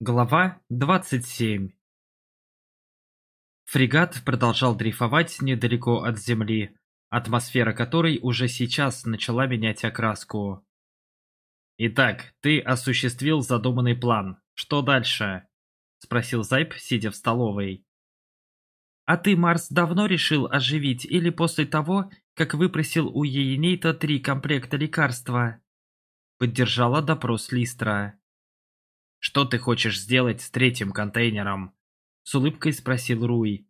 Глава 27 Фрегат продолжал дрейфовать недалеко от земли, атмосфера которой уже сейчас начала менять окраску. «Итак, ты осуществил задуманный план. Что дальше?» – спросил Зайб, сидя в столовой. «А ты, Марс, давно решил оживить или после того, как выпросил у Ейнейта три комплекта лекарства?» – поддержала допрос Листра. «Что ты хочешь сделать с третьим контейнером?» — с улыбкой спросил Руи.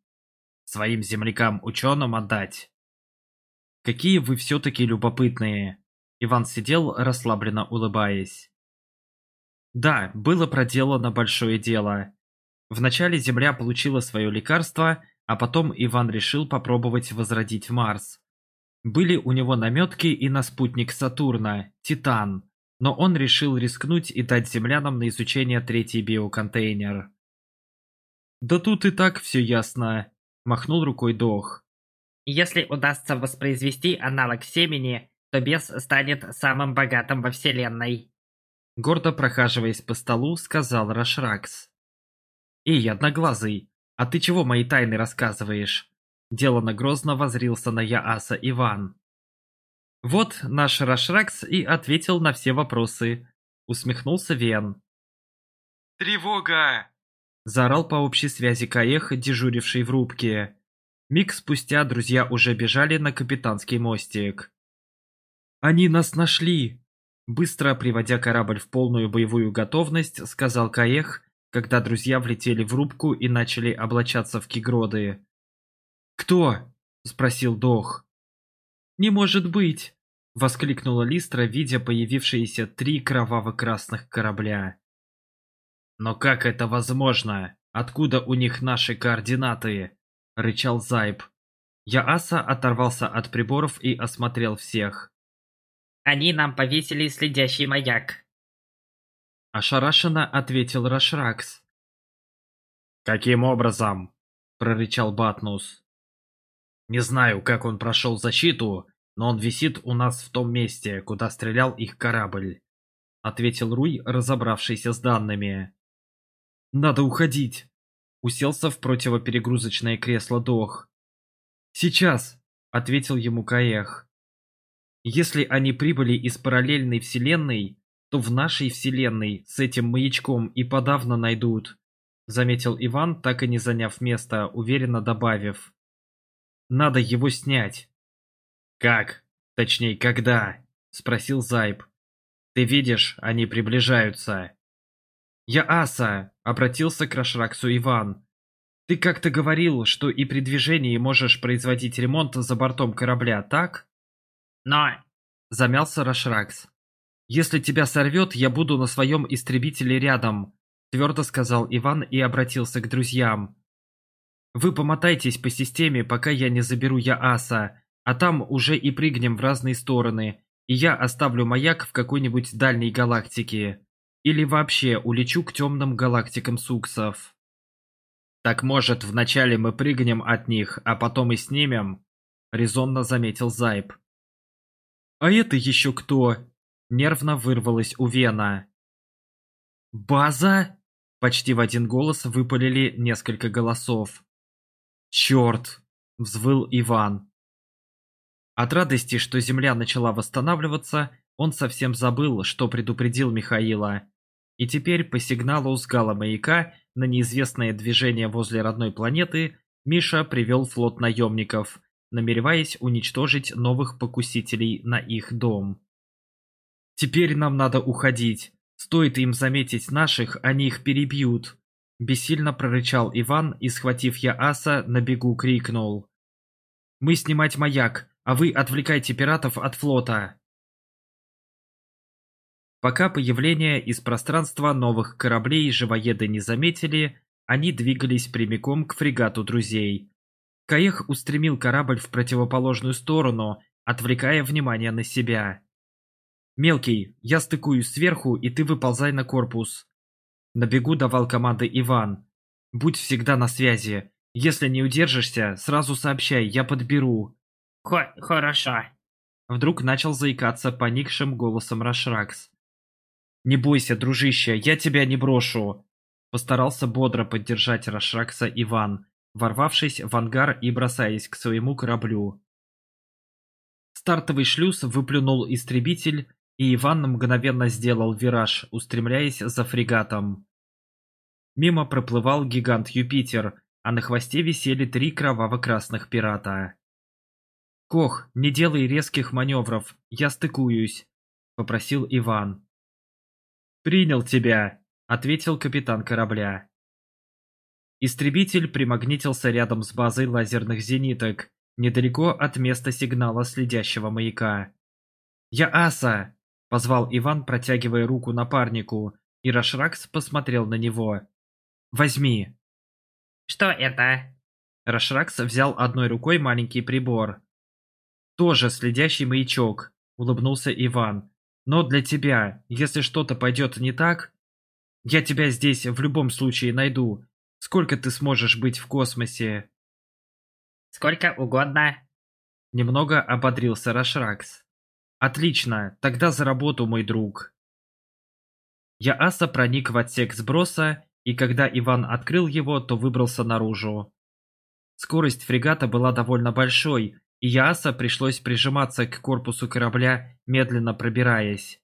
«Своим землякам-ученым отдать?» «Какие вы все-таки любопытные!» Иван сидел, расслабленно улыбаясь. Да, было проделано большое дело. Вначале Земля получила свое лекарство, а потом Иван решил попробовать возродить Марс. Были у него наметки и на спутник Сатурна, Титан но он решил рискнуть и дать землянам на изучение третий биоконтейнер. «Да тут и так все ясно», – махнул рукой Дох. «Если удастся воспроизвести аналог семени, то бес станет самым богатым во Вселенной», – гордо прохаживаясь по столу, сказал Рашракс. «Эй, одноглазый, а ты чего мои тайны рассказываешь?» Дело грозно возрился на Яаса Иван. «Вот наш Рашракс и ответил на все вопросы», — усмехнулся Вен. «Тревога!» — заорал по общей связи Каех, дежуривший в рубке. Миг спустя друзья уже бежали на капитанский мостик. «Они нас нашли!» Быстро приводя корабль в полную боевую готовность, сказал Каех, когда друзья влетели в рубку и начали облачаться в кигроды. «Кто?» – спросил Дох. Не может быть!» — воскликнула Листра, видя появившиеся три кроваво-красных корабля. «Но как это возможно? Откуда у них наши координаты?» — рычал Зайб. Яаса оторвался от приборов и осмотрел всех. «Они нам повесили следящий маяк», — ошарашенно ответил Рашракс. «Каким образом?» — прорычал Батнус. Не знаю, как он прошел защиту, но он висит у нас в том месте, куда стрелял их корабль», — ответил Руй, разобравшийся с данными. «Надо уходить», — уселся в противоперегрузочное кресло Дох. «Сейчас», — ответил ему Каэх. «Если они прибыли из параллельной вселенной, то в нашей вселенной с этим маячком и подавно найдут», — заметил Иван, так и не заняв место, уверенно добавив. Надо его снять. Как? Точнее, когда? Спросил Зайб. Ты видишь, они приближаются. Я Аса, обратился к Рашраксу Иван. Ты как-то говорил, что и при движении можешь производить ремонт за бортом корабля, так? Но... Замялся Рашракс. «Если тебя сорвет, я буду на своем истребителе рядом», – твердо сказал Иван и обратился к друзьям. Вы помотайтесь по системе, пока я не заберу Яаса, а там уже и прыгнем в разные стороны, и я оставлю маяк в какой-нибудь дальней галактике. Или вообще улечу к темным галактикам суксов. Так может, вначале мы прыгнем от них, а потом и снимем? Резонно заметил Зайб. А это еще кто? Нервно вырвалось у Вена. «База?» Почти в один голос выпалили несколько голосов. «Черт!» – взвыл Иван. От радости, что земля начала восстанавливаться, он совсем забыл, что предупредил Михаила. И теперь по сигналу с гала маяка на неизвестное движение возле родной планеты Миша привел флот наемников, намереваясь уничтожить новых покусителей на их дом. «Теперь нам надо уходить. Стоит им заметить наших, они их перебьют», — бессильно прорычал Иван и, схватив я Аса, на бегу крикнул. «Мы снимать маяк, а вы отвлекайте пиратов от флота!» Пока появление из пространства новых кораблей живоеды не заметили, они двигались прямиком к фрегату друзей. Каех устремил корабль в противоположную сторону, отвлекая внимание на себя. «Мелкий, я стыкуюсь сверху, и ты выползай на корпус», на бегу давал команды Иван. «Будь всегда на связи. Если не удержишься, сразу сообщай, я подберу». Хо «Хорошо». Вдруг начал заикаться поникшим голосом Рашракс. «Не бойся, дружище, я тебя не брошу!» Постарался бодро поддержать Рашракса Иван, ворвавшись в ангар и бросаясь к своему кораблю. Стартовый шлюз выплюнул истребитель, и Иван мгновенно сделал вираж, устремляясь за фрегатом. Мимо проплывал гигант Юпитер, а на хвосте висели три кроваво-красных пирата. «Кох, не делай резких маневров, я стыкуюсь», — попросил Иван. «Принял тебя», — ответил капитан корабля. Истребитель примагнитился рядом с базой лазерных зениток, недалеко от места сигнала следящего маяка. «Я Аса!» — позвал Иван, протягивая руку напарнику, и Рашракс посмотрел на него. Возьми!» «Что это?» Рашракс взял одной рукой маленький прибор. «Тоже следящий маячок», — улыбнулся Иван. «Но для тебя, если что-то пойдет не так, я тебя здесь в любом случае найду. Сколько ты сможешь быть в космосе?» «Сколько угодно», — немного ободрился Рашракс. «Отлично, тогда за работу, мой друг». Я аса проник в отсек сброса и когда Иван открыл его, то выбрался наружу. Скорость фрегата была довольно большой, и Яаса пришлось прижиматься к корпусу корабля, медленно пробираясь.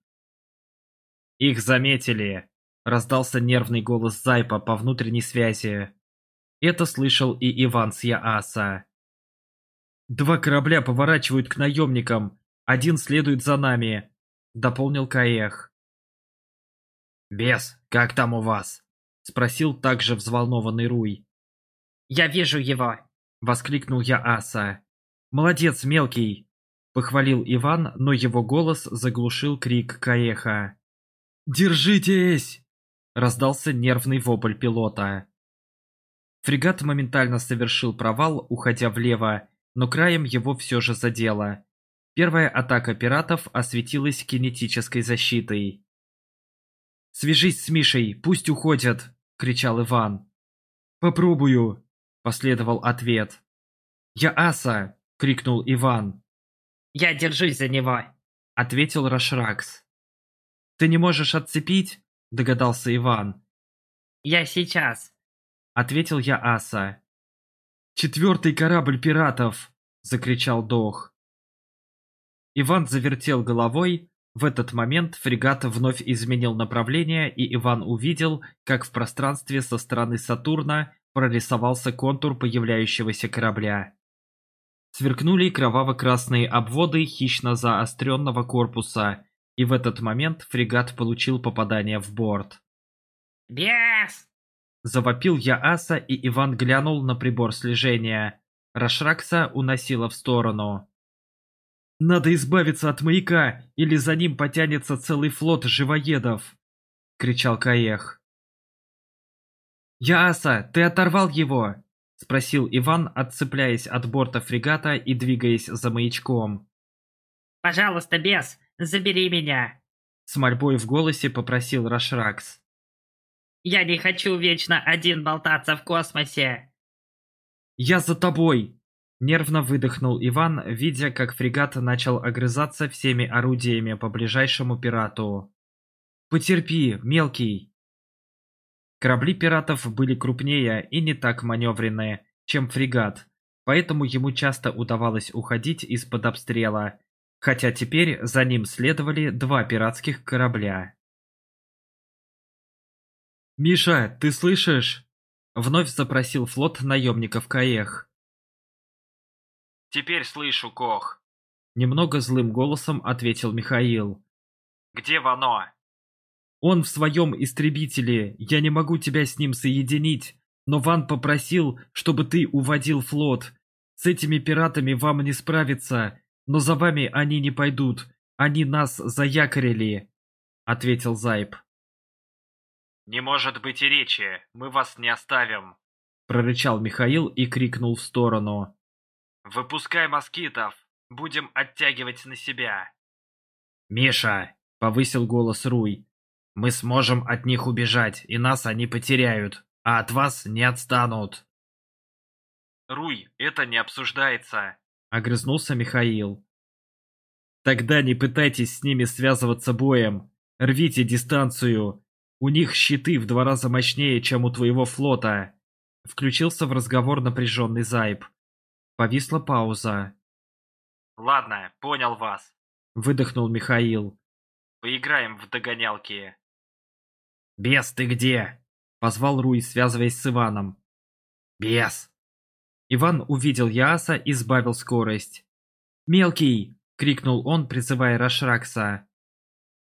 «Их заметили!» – раздался нервный голос Зайпа по внутренней связи. Это слышал и Иван с Яаса. «Два корабля поворачивают к наемникам, один следует за нами», – дополнил Каех. «Бес, как там у вас?» — спросил также взволнованный Руй. «Я вижу его!» — воскликнул я Аса. «Молодец, мелкий!» — похвалил Иван, но его голос заглушил крик Каеха. «Держитесь!» — раздался нервный вопль пилота. Фрегат моментально совершил провал, уходя влево, но краем его все же задело. Первая атака пиратов осветилась кинетической защитой. «Свяжись с Мишей, пусть уходят!» – кричал Иван. «Попробую!» – последовал ответ. «Я аса!» – крикнул Иван. «Я держусь за него!» – ответил Рашракс. «Ты не можешь отцепить?» – догадался Иван. «Я сейчас!» – ответил я аса. «Четвертый корабль пиратов!» – закричал Дох. Иван завертел головой, в этот момент фрегат вновь изменил направление, и Иван увидел, как в пространстве со стороны Сатурна прорисовался контур появляющегося корабля. Сверкнули кроваво-красные обводы хищно заостренного корпуса, и в этот момент фрегат получил попадание в борт. «Бес!» Завопил я аса, и Иван глянул на прибор слежения. Рашракса уносило в сторону. Надо избавиться от маяка, или за ним потянется целый флот живоедов!» — кричал Каех. «Яаса, ты оторвал его!» — спросил Иван, отцепляясь от борта фрегата и двигаясь за маячком. «Пожалуйста, бес, забери меня!» С мольбой в голосе попросил Рашракс. «Я не хочу вечно один болтаться в космосе!» «Я за тобой!» Нервно выдохнул Иван, видя, как фрегат начал огрызаться всеми орудиями по ближайшему пирату. «Потерпи, мелкий!» Корабли пиратов были крупнее и не так маневренные, чем фрегат, поэтому ему часто удавалось уходить из-под обстрела, хотя теперь за ним следовали два пиратских корабля. «Миша, ты слышишь?» — вновь запросил флот наемников Каех. Теперь слышу, Кох. Немного злым голосом ответил Михаил. Где Вано? Он в своем истребителе. Я не могу тебя с ним соединить. Но Ван попросил, чтобы ты уводил флот. С этими пиратами вам не справиться. Но за вами они не пойдут. Они нас заякорили. Ответил Зайб. «Не может быть и речи, мы вас не оставим!» Прорычал Михаил и крикнул в сторону. Выпускай москитов! Будем оттягивать на себя!» «Миша!» — повысил голос Руй. «Мы сможем от них убежать, и нас они потеряют, а от вас не отстанут!» «Руй, это не обсуждается!» — огрызнулся Михаил. «Тогда не пытайтесь с ними связываться боем. Рвите дистанцию. У них щиты в два раза мощнее, чем у твоего флота!» Включился в разговор напряженный Зайб. Повисла пауза. «Ладно, понял вас», — выдохнул Михаил. «Поиграем в догонялки». «Бес, ты где?» — позвал Руи, связываясь с Иваном. «Бес!» Иван увидел Яаса и сбавил скорость. «Мелкий!» — крикнул он, призывая Рашракса.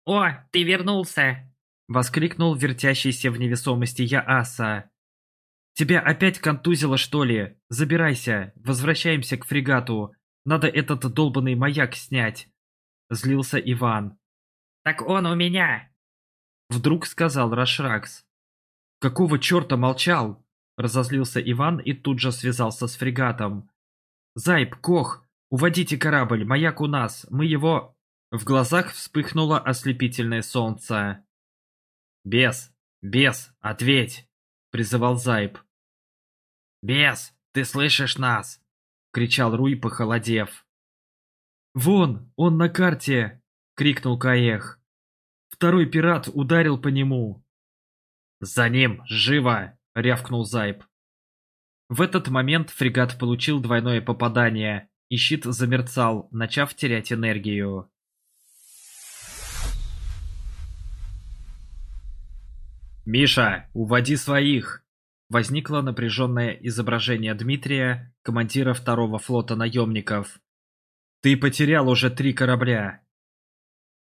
«О, ты вернулся!» — воскликнул вертящийся в невесомости Яаса. Тебя опять контузило, что ли? Забирайся, возвращаемся к фрегату. Надо этот долбанный маяк снять. Злился Иван. Так он у меня. Вдруг сказал Рашракс. Какого черта молчал? Разозлился Иван и тут же связался с фрегатом. Зайб, Кох, уводите корабль, маяк у нас, мы его... В глазах вспыхнуло ослепительное солнце. «Бес! Бес! Ответь!» призывал Зайб. «Бес, ты слышишь нас?» — кричал Руй, похолодев. «Вон, он на карте!» — крикнул Каех. Второй пират ударил по нему. «За ним! Живо!» — рявкнул Зайб. В этот момент фрегат получил двойное попадание, и щит замерцал, начав терять энергию. «Миша, уводи своих!» Возникло напряженное изображение Дмитрия, командира второго флота наемников. «Ты потерял уже три корабля!»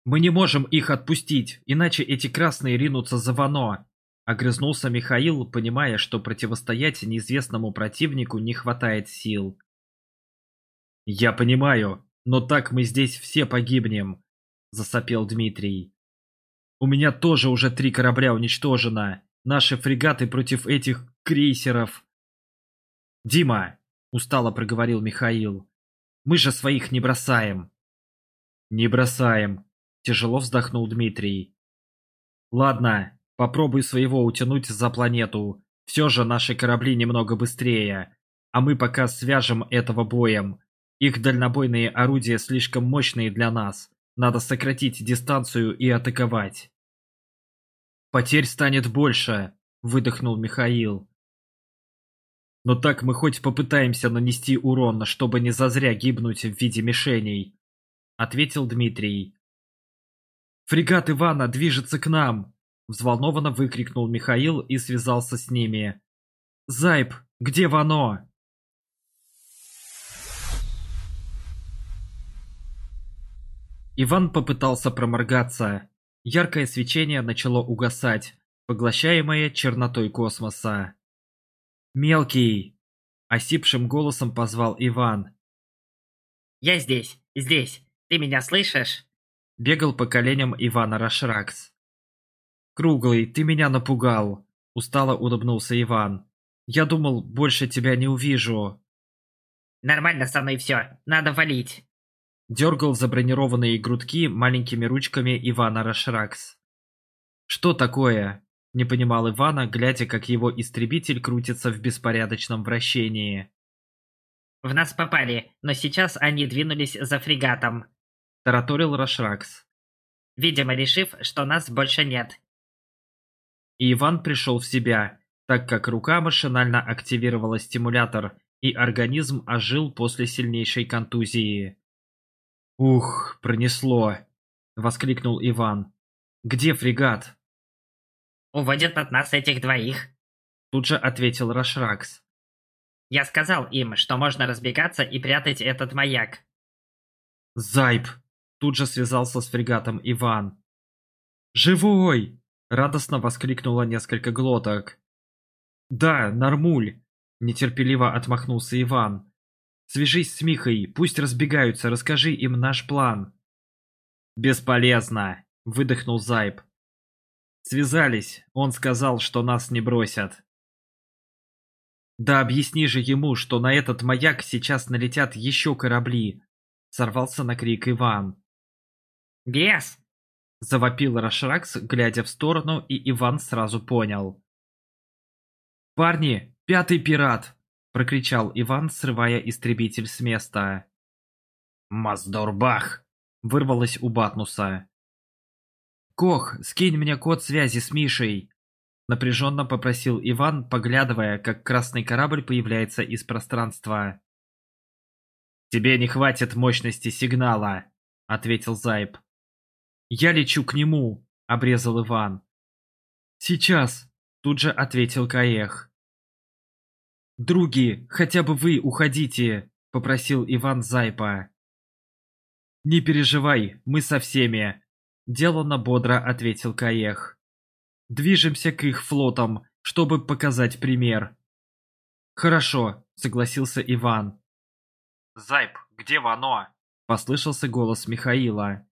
«Мы не можем их отпустить, иначе эти красные ринутся за Вано!» Огрызнулся Михаил, понимая, что противостоять неизвестному противнику не хватает сил. «Я понимаю, но так мы здесь все погибнем», – засопел Дмитрий. У меня тоже уже три корабля уничтожено. Наши фрегаты против этих крейсеров. Дима, устало проговорил Михаил, мы же своих не бросаем. Не бросаем, тяжело вздохнул Дмитрий. Ладно, попробуй своего утянуть за планету. Все же наши корабли немного быстрее, а мы пока свяжем этого боем. Их дальнобойные орудия слишком мощные для нас. Надо сократить дистанцию и атаковать. «Потерь станет больше!» – выдохнул Михаил. «Но так мы хоть попытаемся нанести урон, чтобы не зазря гибнуть в виде мишеней», – ответил Дмитрий. «Фрегат Ивана движется к нам!» – взволнованно выкрикнул Михаил и связался с ними. «Зайб, где Вано?» Иван попытался проморгаться, Яркое свечение начало угасать, поглощаемое чернотой космоса. «Мелкий!» — осипшим голосом позвал Иван. «Я здесь, здесь, ты меня слышишь?» — бегал по коленям Ивана Рашракс. «Круглый, ты меня напугал!» — устало улыбнулся Иван. «Я думал, больше тебя не увижу». «Нормально со мной все, надо валить!» дергал за бронированные грудки маленькими ручками Ивана Рашракс. «Что такое?» – не понимал Ивана, глядя, как его истребитель крутится в беспорядочном вращении. «В нас попали, но сейчас они двинулись за фрегатом», – тараторил Рашракс. «Видимо, решив, что нас больше нет». И Иван пришел в себя, так как рука машинально активировала стимулятор, и организм ожил после сильнейшей контузии. «Ух, пронесло!» — воскликнул Иван. «Где фрегат?» «Уводят от нас этих двоих», — тут же ответил Рашракс. «Я сказал им, что можно разбегаться и прятать этот маяк». «Зайб!» — тут же связался с фрегатом Иван. «Живой!» — радостно воскликнуло несколько глоток. «Да, Нормуль!» — нетерпеливо отмахнулся Иван. Свяжись с Михой, пусть разбегаются, расскажи им наш план. Бесполезно, выдохнул Зайб. Связались, он сказал, что нас не бросят. Да объясни же ему, что на этот маяк сейчас налетят еще корабли, сорвался на крик Иван. Бес! завопил Рашракс, глядя в сторону, и Иван сразу понял. Парни, пятый пират, – прокричал Иван, срывая истребитель с места. «Маздорбах!» – вырвалось у Батнуса. «Кох, скинь мне код связи с Мишей!» – напряженно попросил Иван, поглядывая, как красный корабль появляется из пространства. «Тебе не хватит мощности сигнала», — ответил Зайб. «Я лечу к нему», — обрезал Иван. «Сейчас», — тут же ответил Каех. «Други, хотя бы вы уходите!» – попросил Иван Зайпа. «Не переживай, мы со всеми!» – деланно бодро ответил Каех. «Движемся к их флотам, чтобы показать пример». «Хорошо», – согласился Иван. «Зайп, где Вано?» – послышался голос Михаила.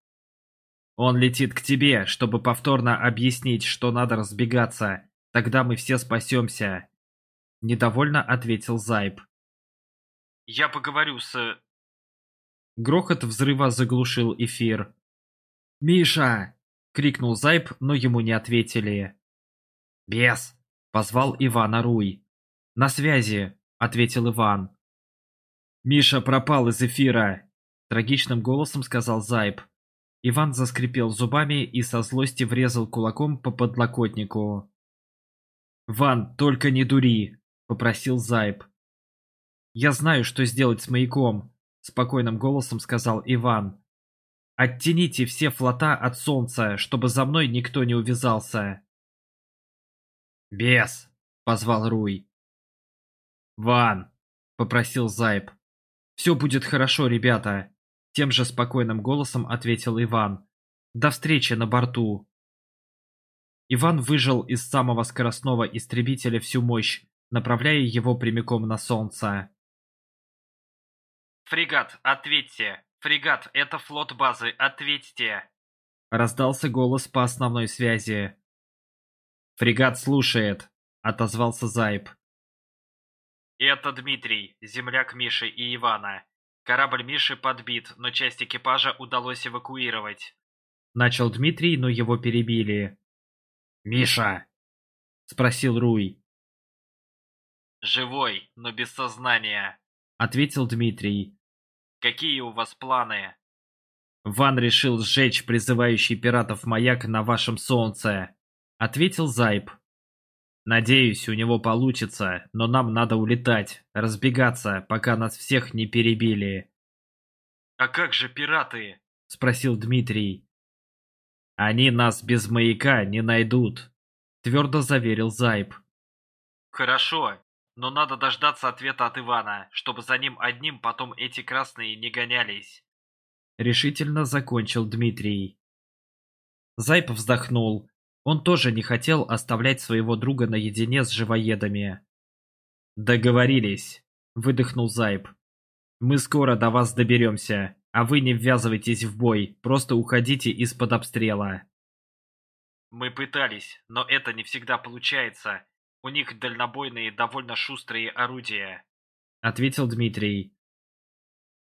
«Он летит к тебе, чтобы повторно объяснить, что надо разбегаться. Тогда мы все спасемся», — недовольно ответил Зайб. «Я поговорю с...» э, Грохот взрыва заглушил эфир. «Миша!» — крикнул Зайб, но ему не ответили. «Бес!» — позвал Ивана Руй. «На связи!» — ответил Иван. «Миша пропал из эфира!» — трагичным голосом сказал Зайб. Иван заскрипел зубами и со злости врезал кулаком по подлокотнику. «Ван, только не дури!» — попросил Зайб. «Я знаю, что сделать с маяком», — спокойным голосом сказал Иван. «Оттяните все флота от солнца, чтобы за мной никто не увязался». «Бес!» — позвал Руй. «Ван!» — попросил Зайб. «Все будет хорошо, ребята!» — тем же спокойным голосом ответил Иван. «До встречи на борту!» Иван выжил из самого скоростного истребителя всю мощь, направляя его прямиком на солнце. «Фрегат, ответьте! Фрегат, это флот базы, ответьте!» Раздался голос по основной связи. «Фрегат слушает», — отозвался Зайб. «Это Дмитрий, земляк Миши и Ивана. Корабль Миши подбит, но часть экипажа удалось эвакуировать». Начал Дмитрий, но его перебили. «Миша!» — спросил Руй. Живой, но без сознания», — ответил Дмитрий. «Какие у вас планы?» «Ван решил сжечь призывающий пиратов маяк на вашем солнце», — ответил Зайб. «Надеюсь, у него получится, но нам надо улетать, разбегаться, пока нас всех не перебили». «А как же пираты?» — спросил Дмитрий. «Они нас без маяка не найдут», — твердо заверил Зайб. «Хорошо, но надо дождаться ответа от Ивана, чтобы за ним одним потом эти красные не гонялись. Решительно закончил Дмитрий. Зайп вздохнул. Он тоже не хотел оставлять своего друга наедине с живоедами. «Договорились», — выдохнул Зайп. «Мы скоро до вас доберемся, а вы не ввязывайтесь в бой, просто уходите из-под обстрела». «Мы пытались, но это не всегда получается, у них дальнобойные, довольно шустрые орудия, — ответил Дмитрий.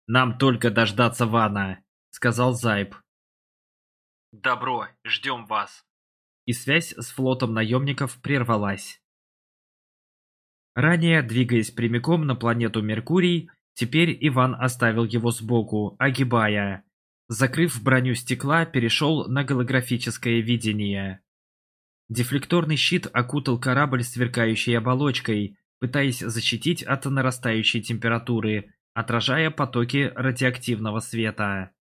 «Нам только дождаться Вана», — сказал Зайб. «Добро, ждем вас». И связь с флотом наемников прервалась. Ранее, двигаясь прямиком на планету Меркурий, теперь Иван оставил его сбоку, огибая. Закрыв броню стекла, перешел на голографическое видение. Дефлекторный щит окутал корабль сверкающей оболочкой, пытаясь защитить от нарастающей температуры, отражая потоки радиоактивного света.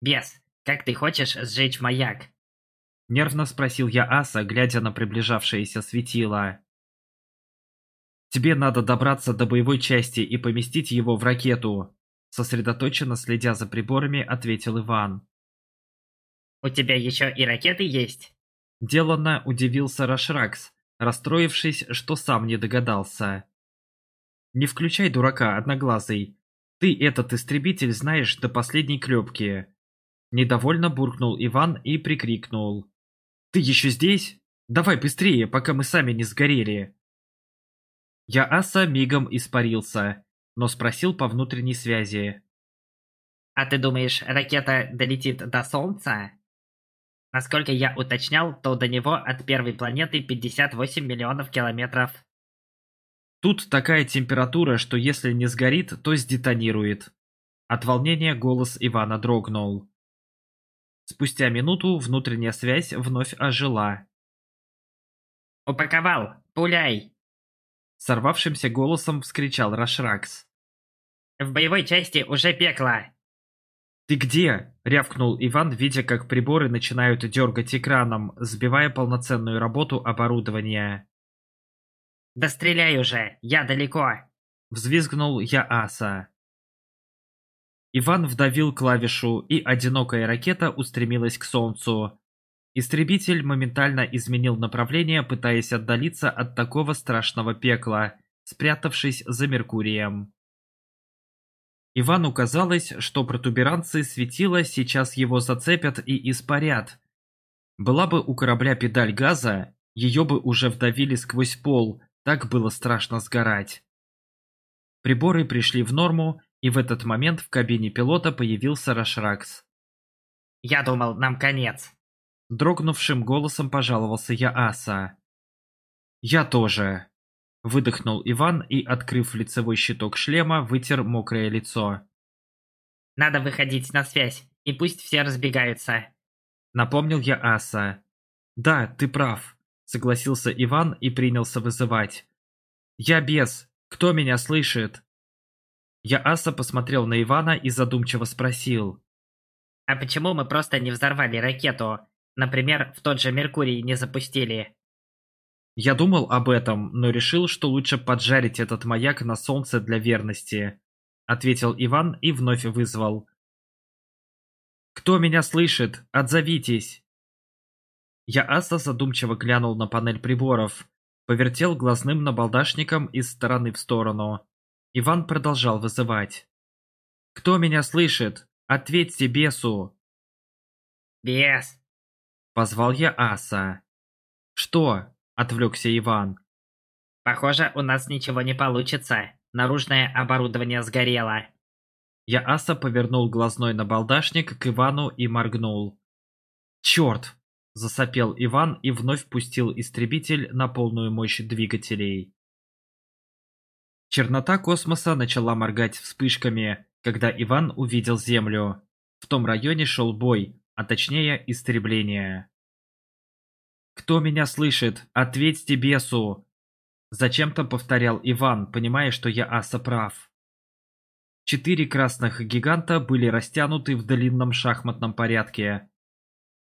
«Бес, как ты хочешь сжечь маяк?» Нервно спросил я Аса, глядя на приближавшееся светило. «Тебе надо добраться до боевой части и поместить его в ракету», сосредоточенно следя за приборами, ответил Иван. «У тебя еще и ракеты есть?» Делано, удивился Рашракс, расстроившись, что сам не догадался. «Не включай дурака, одноглазый. Ты этот истребитель знаешь до последней клепки». Недовольно буркнул Иван и прикрикнул. «Ты еще здесь? Давай быстрее, пока мы сами не сгорели!» Яаса мигом испарился, но спросил по внутренней связи. «А ты думаешь, ракета долетит до Солнца?» Насколько я уточнял, то до него от первой планеты 58 миллионов километров. Тут такая температура, что если не сгорит, то сдетонирует. От волнения голос Ивана дрогнул. Спустя минуту внутренняя связь вновь ожила. «Упаковал! Пуляй!» Сорвавшимся голосом вскричал Рашракс. «В боевой части уже пекло!» «Ты где?» — рявкнул Иван, видя, как приборы начинают дергать экраном, сбивая полноценную работу оборудования. «Да стреляй уже! Я далеко!» — взвизгнул я Аса. Иван вдавил клавишу, и одинокая ракета устремилась к солнцу. Истребитель моментально изменил направление, пытаясь отдалиться от такого страшного пекла, спрятавшись за Меркурием. Ивану казалось, что протуберанцы светила сейчас его зацепят и испарят. Была бы у корабля педаль газа, ее бы уже вдавили сквозь пол, так было страшно сгорать. Приборы пришли в норму, и в этот момент в кабине пилота появился Рашракс. «Я думал, нам конец!» Дрогнувшим голосом пожаловался я Аса. «Я тоже!» Выдохнул Иван и, открыв лицевой щиток шлема, вытер мокрое лицо. «Надо выходить на связь, и пусть все разбегаются», — напомнил я Аса. «Да, ты прав», — согласился Иван и принялся вызывать. «Я без. Кто меня слышит?» Я Аса посмотрел на Ивана и задумчиво спросил. «А почему мы просто не взорвали ракету? Например, в тот же Меркурий не запустили?» Я думал об этом, но решил, что лучше поджарить этот маяк на солнце для верности, ответил Иван и вновь вызвал. Кто меня слышит? Отзовитесь. Я Аса задумчиво глянул на панель приборов, повертел глазным набалдашником из стороны в сторону. Иван продолжал вызывать. «Кто меня слышит? Ответьте бесу!» «Бес!» Позвал я Аса. «Что?» отвлекся Иван. «Похоже, у нас ничего не получится. Наружное оборудование сгорело». Яаса повернул глазной набалдашник к Ивану и моргнул. Чёрт! – засопел Иван и вновь пустил истребитель на полную мощь двигателей. Чернота космоса начала моргать вспышками, когда Иван увидел Землю. В том районе шел бой, а точнее истребление. «Кто меня слышит? Ответьте бесу!» Зачем-то повторял Иван, понимая, что я аса прав. Четыре красных гиганта были растянуты в длинном шахматном порядке.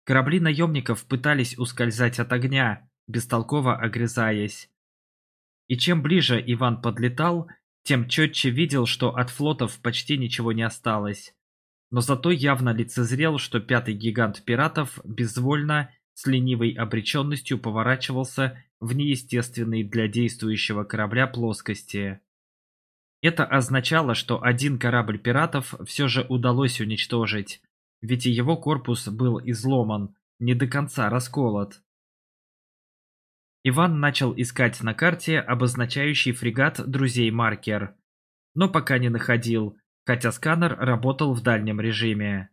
Корабли наемников пытались ускользать от огня, бестолково огрызаясь. И чем ближе Иван подлетал, тем четче видел, что от флотов почти ничего не осталось. Но зато явно лицезрел, что пятый гигант пиратов безвольно с ленивой обреченностью поворачивался в неестественной для действующего корабля плоскости. Это означало, что один корабль пиратов все же удалось уничтожить, ведь и его корпус был изломан, не до конца расколот. Иван начал искать на карте обозначающий фрегат друзей маркер, но пока не находил, хотя сканер работал в дальнем режиме.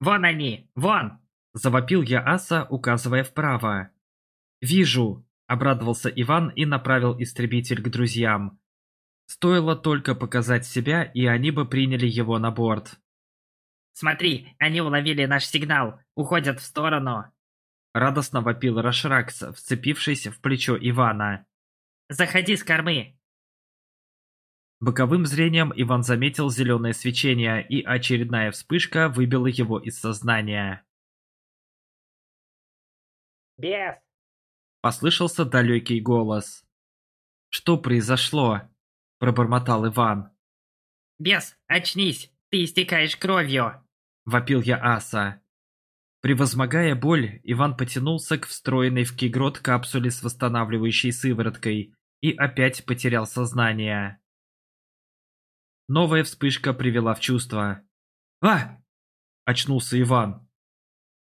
«Вон они! Вон!» — завопил я аса, указывая вправо. «Вижу!» — обрадовался Иван и направил истребитель к друзьям. Стоило только показать себя, и они бы приняли его на борт. «Смотри, они уловили наш сигнал! Уходят в сторону!» Радостно вопил Рашракс, вцепившись в плечо Ивана. «Заходи с кормы!» Боковым зрением Иван заметил зеленое свечение, и очередная вспышка выбила его из сознания. Бес!» — послышался далекий голос. «Что произошло?» — пробормотал Иван. «Бес, очнись! Ты истекаешь кровью!» — вопил я аса. Превозмогая боль, Иван потянулся к встроенной в кигрот капсуле с восстанавливающей сывороткой и опять потерял сознание. Новая вспышка привела в чувство. «А!» – очнулся Иван.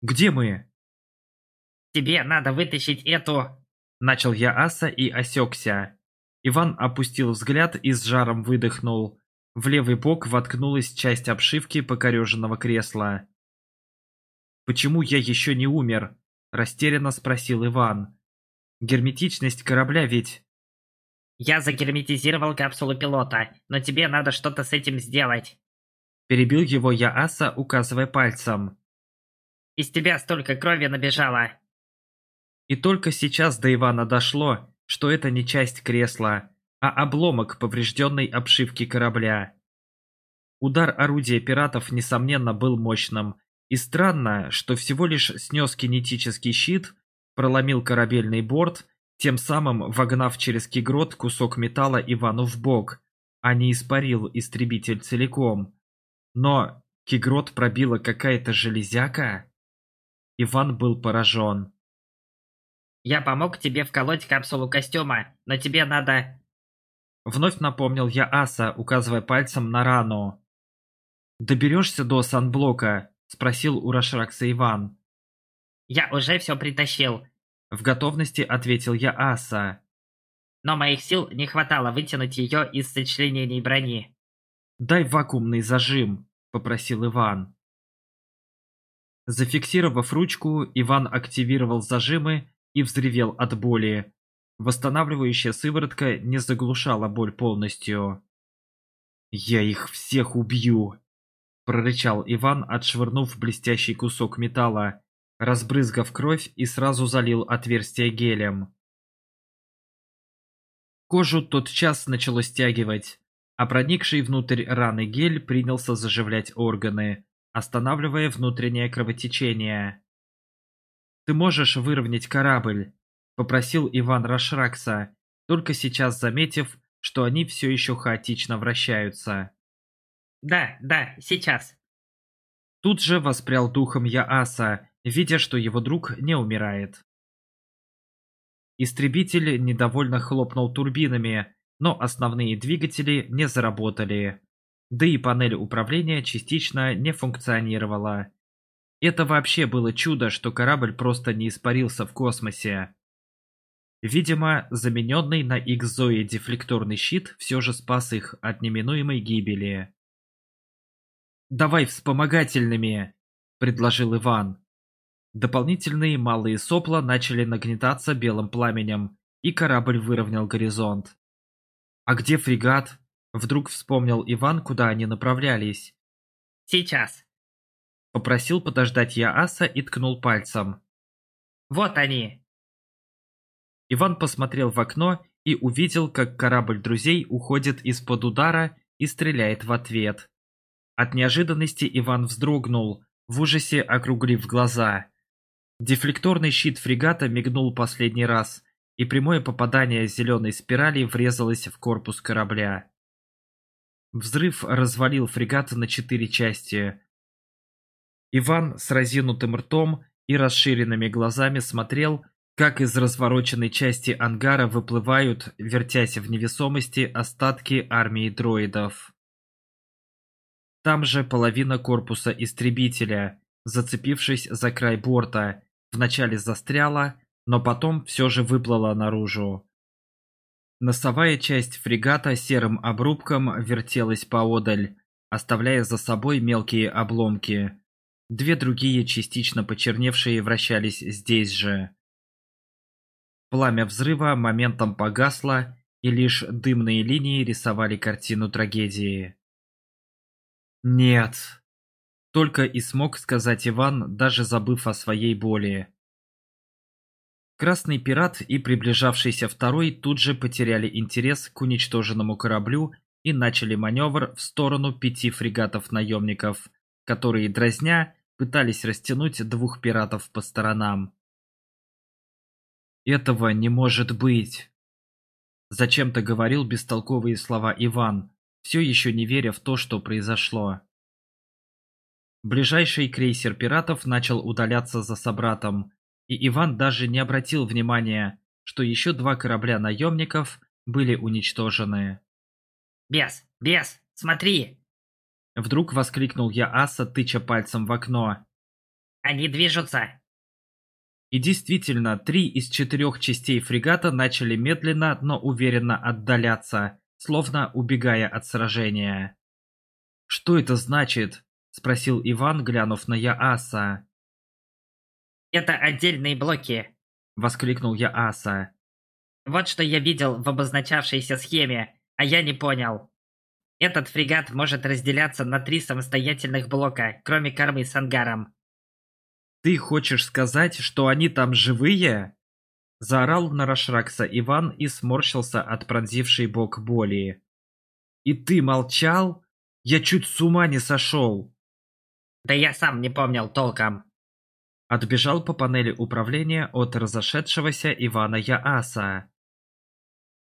«Где мы?» тебе надо вытащить эту...» Начал я аса и осекся. Иван опустил взгляд и с жаром выдохнул. В левый бок воткнулась часть обшивки покореженного кресла. «Почему я еще не умер?» – растерянно спросил Иван. «Герметичность корабля ведь...» «Я загерметизировал капсулу пилота, но тебе надо что-то с этим сделать!» Перебил его я аса, указывая пальцем. «Из тебя столько крови набежало! И только сейчас до Ивана дошло, что это не часть кресла, а обломок поврежденной обшивки корабля. Удар орудия пиратов, несомненно, был мощным, и странно, что всего лишь снес кинетический щит, проломил корабельный борт, тем самым вогнав через кигрот кусок металла Ивану в бок, а не испарил истребитель целиком. Но кигрот пробила какая-то железяка. Иван был поражен. Я помог тебе вколоть капсулу костюма, но тебе надо...» Вновь напомнил я Аса, указывая пальцем на рану. «Доберешься до санблока?» – спросил у Рашракса Иван. «Я уже все притащил», – в готовности ответил я Аса. «Но моих сил не хватало вытянуть ее из сочленений брони». «Дай вакуумный зажим», – попросил Иван. Зафиксировав ручку, Иван активировал зажимы – и взревел от боли. Восстанавливающая сыворотка не заглушала боль полностью. «Я их всех убью!» – прорычал Иван, отшвырнув блестящий кусок металла, разбрызгав кровь и сразу залил отверстие гелем. Кожу тотчас начало стягивать, а проникший внутрь раны гель принялся заживлять органы, останавливая внутреннее кровотечение. «Ты можешь выровнять корабль?» — попросил Иван Рашракса, только сейчас заметив, что они все еще хаотично вращаются. «Да, да, сейчас». Тут же воспрял духом Яаса, видя, что его друг не умирает. Истребитель недовольно хлопнул турбинами, но основные двигатели не заработали. Да и панель управления частично не функционировала. Это вообще было чудо, что корабль просто не испарился в космосе. Видимо, замененный на Икзое дефлекторный щит все же спас их от неминуемой гибели. «Давай вспомогательными!» – предложил Иван. Дополнительные малые сопла начали нагнетаться белым пламенем, и корабль выровнял горизонт. «А где фрегат?» – вдруг вспомнил Иван, куда они направлялись. «Сейчас!» — попросил подождать я аса и ткнул пальцем. «Вот они!» Иван посмотрел в окно и увидел, как корабль друзей уходит из-под удара и стреляет в ответ. От неожиданности Иван вздрогнул, в ужасе округлив глаза. Дефлекторный щит фрегата мигнул последний раз, и прямое попадание зеленой спирали врезалось в корпус корабля. Взрыв развалил фрегат на четыре части, Иван с разинутым ртом и расширенными глазами смотрел, как из развороченной части ангара выплывают, вертясь в невесомости, остатки армии дроидов. Там же половина корпуса истребителя, зацепившись за край борта, вначале застряла, но потом все же выплыла наружу. Носовая часть фрегата серым обрубком вертелась поодаль, оставляя за собой мелкие обломки. Две другие, частично почерневшие, вращались здесь же. Пламя взрыва моментом погасло, и лишь дымные линии рисовали картину трагедии. «Нет!» — только и смог сказать Иван, даже забыв о своей боли. Красный пират и приближавшийся второй тут же потеряли интерес к уничтоженному кораблю и начали маневр в сторону пяти фрегатов наемников, которые, дразня, пытались растянуть двух пиратов по сторонам. «Этого не может быть!» Зачем-то говорил бестолковые слова Иван, все еще не веря в то, что произошло. Ближайший крейсер пиратов начал удаляться за собратом, и Иван даже не обратил внимания, что еще два корабля наемников были уничтожены. «Бес! Бес! Смотри! Вдруг воскликнул я Аса, тыча пальцем в окно. «Они движутся!» И действительно, три из четырех частей фрегата начали медленно, но уверенно отдаляться, словно убегая от сражения. «Что это значит?» – спросил Иван, глянув на Яаса. «Это отдельные блоки», – воскликнул Яаса. «Вот что я видел в обозначавшейся схеме, а я не понял». Этот фрегат может разделяться на три самостоятельных блока, кроме кормы с ангаром. «Ты хочешь сказать, что они там живые?» Заорал на Рашракса Иван и сморщился от пронзившей бок боли. «И ты молчал? Я чуть с ума не сошел!» «Да я сам не помнил толком!» Отбежал по панели управления от разошедшегося Ивана Яаса.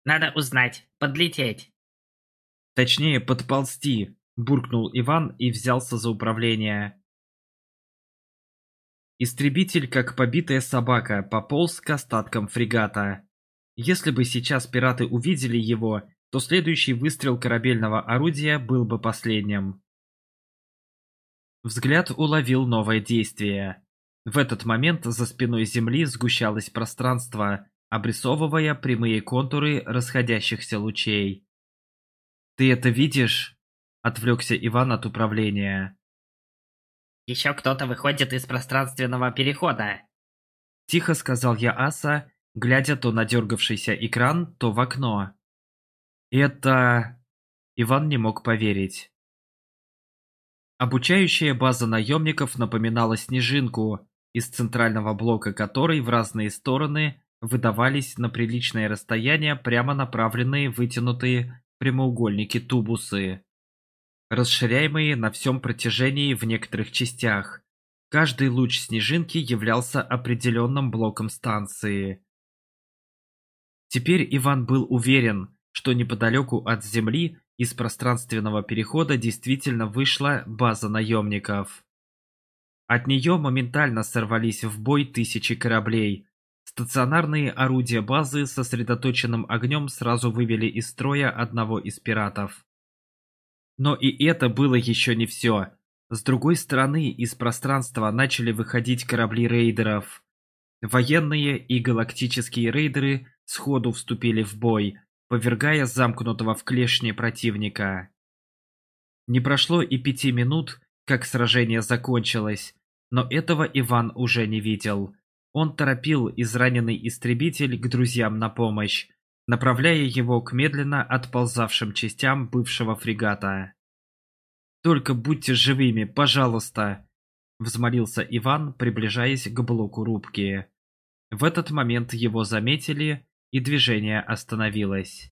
«Надо узнать, подлететь!» Точнее, подползти, буркнул Иван и взялся за управление. Истребитель, как побитая собака, пополз к остаткам фрегата. Если бы сейчас пираты увидели его, то следующий выстрел корабельного орудия был бы последним. Взгляд уловил новое действие. В этот момент за спиной Земли сгущалось пространство, обрисовывая прямые контуры расходящихся лучей. «Ты это видишь?» — отвлекся Иван от управления. «Еще кто-то выходит из пространственного перехода!» Тихо сказал я Аса, глядя то на дергавшийся экран, то в окно. «Это...» Иван не мог поверить. Обучающая база наемников напоминала снежинку, из центрального блока которой в разные стороны выдавались на приличное расстояние прямо направленные вытянутые прямоугольники тубусы, расширяемые на всем протяжении в некоторых частях. Каждый луч снежинки являлся определенным блоком станции. Теперь Иван был уверен, что неподалеку от Земли из пространственного перехода действительно вышла база наемников. От нее моментально сорвались в бой тысячи кораблей, Стационарные орудия базы сосредоточенным огнем сразу вывели из строя одного из пиратов. Но и это было еще не все. С другой стороны из пространства начали выходить корабли рейдеров. Военные и галактические рейдеры сходу вступили в бой, повергая замкнутого в клешне противника. Не прошло и пяти минут, как сражение закончилось, но этого Иван уже не видел. Он торопил израненный истребитель к друзьям на помощь, направляя его к медленно отползавшим частям бывшего фрегата. «Только будьте живыми, пожалуйста!» – взмолился Иван, приближаясь к блоку рубки. В этот момент его заметили, и движение остановилось.